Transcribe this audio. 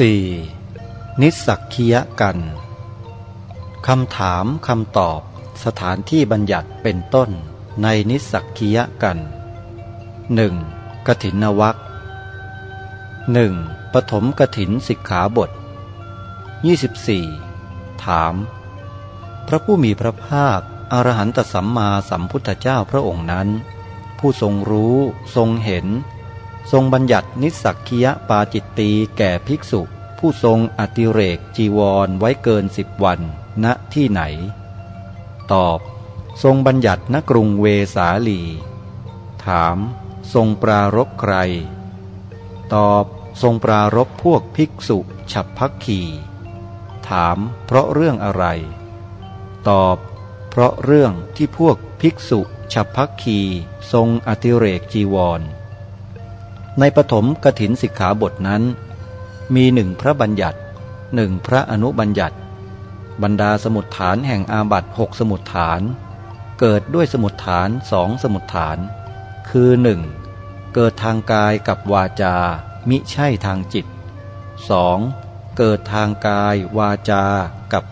4. นิสสักคียกันคำถามคำตอบ สถานที่บัญญัติเป็นต้น ในนิสสักคียกัน 1. กถินวัคหนึ่งปฐมกถินสิกขาบท 24. ถาม พระผู้มีพระภาคอรหันตสัมมาสัมพุทธเจ้าพระองค์นั้น ผู้ทรงรู้ทรงเห็น ทรงบัญญัตินิสสักคียปาจิตตีแก่ภิกษุ ผู้ทรงอติเรกจีวรไว้เกินสิบวันณที่ไหน ตอบ ทรงบัญญัติณกรุงเวสาลี ถาม ทรงปรารบใคร ตอบทรงปรารบพวกภิกษุฉับพักขีถาม เพราะเรื่องอะไร ตอบ เพราะเรื่องที่พวกภิกษุฉับพักขีทรงอติเรกจีวร ในปฐมกถินสิกขาบทนั้น มีหนึ่งพระบัญญัติหนึ่งพระอนุบัญญัติ บรรดาสมุดฐานแห่งอาบัตหกสมุดฐาน เกิดด้วยสมุดฐานสองสมุดฐาน คือหนึ่งเกิดทางกายกับวาจา มิใช่ทางจิต 2. เกิดทางกายวาจากับ